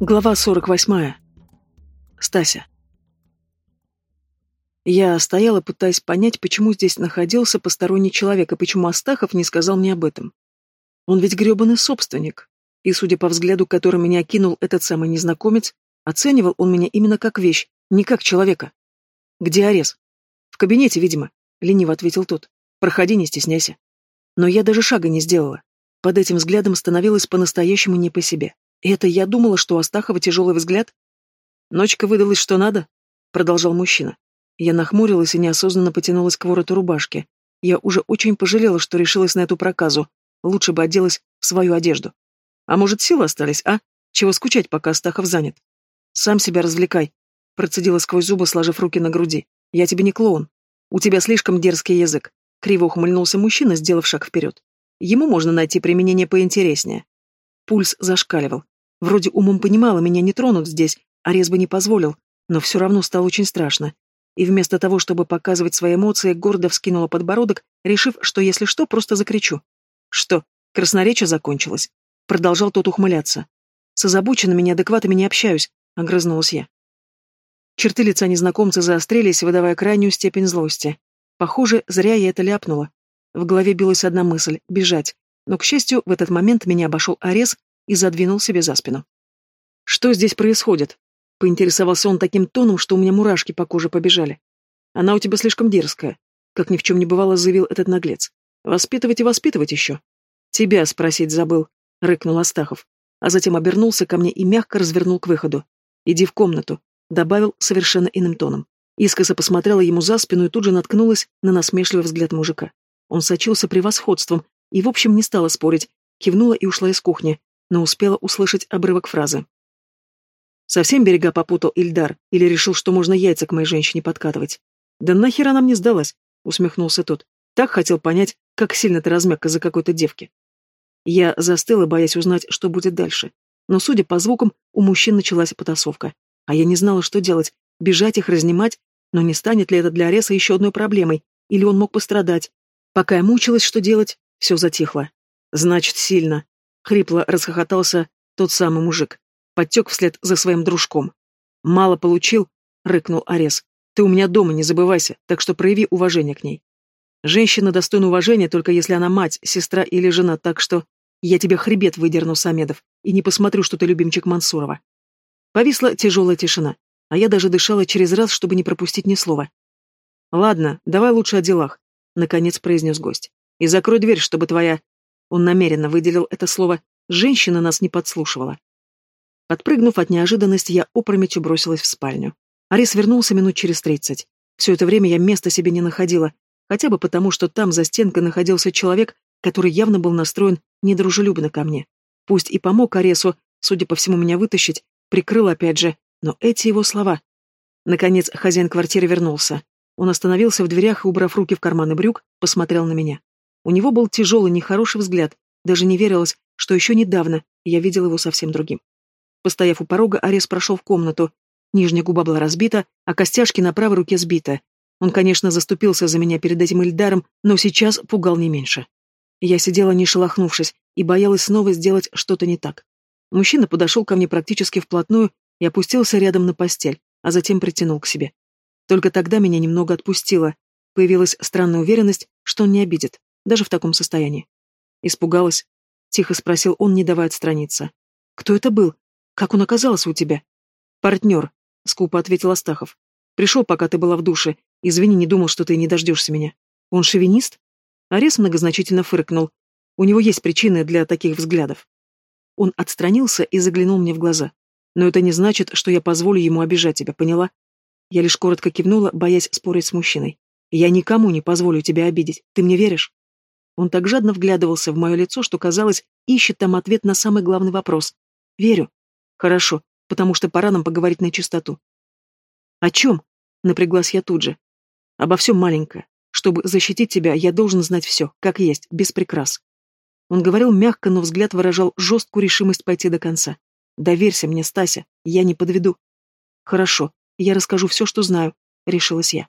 Глава 48. Стася. Я стояла, пытаясь понять, почему здесь находился посторонний человек и почему Астахов не сказал мне об этом. Он ведь грёбаный собственник, и, судя по взгляду, который меня окинул этот самый незнакомец, оценивал он меня именно как вещь, не как человека. «Где Арес?» «В кабинете, видимо», — лениво ответил тот. «Проходи, не стесняйся». Но я даже шага не сделала. Под этим взглядом становилось по-настоящему не по себе. Это я думала, что у Астахова тяжелый взгляд? Ночка выдалась что надо, продолжал мужчина. Я нахмурилась и неосознанно потянулась к вороту рубашки. Я уже очень пожалела, что решилась на эту проказу. Лучше бы оделась в свою одежду. А может, силы остались, а? Чего скучать, пока Астахов занят? Сам себя развлекай, процедила сквозь зубы, сложив руки на груди. Я тебе не клоун. У тебя слишком дерзкий язык. Криво ухмыльнулся мужчина, сделав шаг вперед. Ему можно найти применение поинтереснее. Пульс зашкаливал. Вроде умом понимала, меня не тронут здесь, а резбо не позволил, но все равно стало очень страшно. И вместо того, чтобы показывать свои эмоции, гордо вскинула подбородок, решив, что если что, просто закричу. «Что, красноречие закончилось?» Продолжал тот ухмыляться. «С озабоченными неадекватами не общаюсь», — огрызнулась я. Черты лица незнакомца заострились, выдавая крайнюю степень злости. Похоже, зря я это ляпнула. В голове билась одна мысль — бежать. Но, к счастью, в этот момент меня обошел Арес и задвинул себе за спину. «Что здесь происходит?» — поинтересовался он таким тоном, что у меня мурашки по коже побежали. «Она у тебя слишком дерзкая», — как ни в чем не бывало заявил этот наглец. «Воспитывать и воспитывать еще». «Тебя спросить забыл», — рыкнул Астахов, а затем обернулся ко мне и мягко развернул к выходу. «Иди в комнату», — добавил совершенно иным тоном. Искоса посмотрела ему за спину и тут же наткнулась на насмешливый взгляд мужика. Он сочился превосходством и, в общем, не стала спорить, кивнула и ушла из кухни, но успела услышать обрывок фразы. Совсем берега попутал Ильдар или решил, что можно яйца к моей женщине подкатывать? Да нахер она мне сдалась? Усмехнулся тот. Так хотел понять, как сильно ты размяк из-за какой-то девки. Я застыла, боясь узнать, что будет дальше. Но, судя по звукам, у мужчин началась потасовка. А я не знала, что делать, бежать их разнимать, но не станет ли это для Ареса еще одной проблемой, или он мог пострадать. Пока я мучилась, что делать, все затихло. Значит, сильно. Хрипло расхохотался тот самый мужик. Подтек вслед за своим дружком. «Мало получил?» — рыкнул Арес. «Ты у меня дома, не забывайся, так что прояви уважение к ней. Женщина достойна уважения, только если она мать, сестра или жена, так что я тебе хребет выдерну, Самедов, и не посмотрю, что ты любимчик Мансурова». Повисла тяжелая тишина, а я даже дышала через раз, чтобы не пропустить ни слова. «Ладно, давай лучше о делах», — наконец произнес гость. «И закрой дверь, чтобы твоя он намеренно выделил это слово. Женщина нас не подслушивала. Подпрыгнув от неожиданности, я опрометью бросилась в спальню. Арис вернулся минут через тридцать. Все это время я места себе не находила, хотя бы потому, что там за стенкой находился человек, который явно был настроен недружелюбно ко мне. Пусть и помог Аресу, судя по всему, меня вытащить, прикрыл опять же, но эти его слова... Наконец, хозяин квартиры вернулся. Он остановился в дверях и, убрав руки в карманы брюк, посмотрел на меня. У него был тяжелый, нехороший взгляд, даже не верилось, что еще недавно я видел его совсем другим. Постояв у порога, Арес прошел в комнату. Нижняя губа была разбита, а костяшки на правой руке сбиты. Он, конечно, заступился за меня перед этим Ильдаром, но сейчас пугал не меньше. Я сидела не шелохнувшись и боялась снова сделать что-то не так. Мужчина подошел ко мне практически вплотную и опустился рядом на постель, а затем притянул к себе. Только тогда меня немного отпустило. Появилась странная уверенность, что он не обидит даже в таком состоянии. Испугалась? Тихо спросил он, не давая отстраниться. Кто это был? Как он оказался у тебя? Партнер, скупо ответил Астахов. Пришел, пока ты была в душе. Извини, не думал, что ты не дождешься меня. Он шовинист? Арес многозначительно фыркнул. У него есть причины для таких взглядов. Он отстранился и заглянул мне в глаза. Но это не значит, что я позволю ему обижать тебя, поняла? Я лишь коротко кивнула, боясь спорить с мужчиной. Я никому не позволю тебя обидеть. Ты мне веришь? Он так жадно вглядывался в мое лицо, что, казалось, ищет там ответ на самый главный вопрос. «Верю». «Хорошо, потому что пора нам поговорить на чистоту». «О чем?» — напряглась я тут же. «Обо всем маленькое. Чтобы защитить тебя, я должен знать все, как есть, без прикрас». Он говорил мягко, но взгляд выражал жесткую решимость пойти до конца. «Доверься мне, Стася, я не подведу». «Хорошо, я расскажу все, что знаю», — решилась я.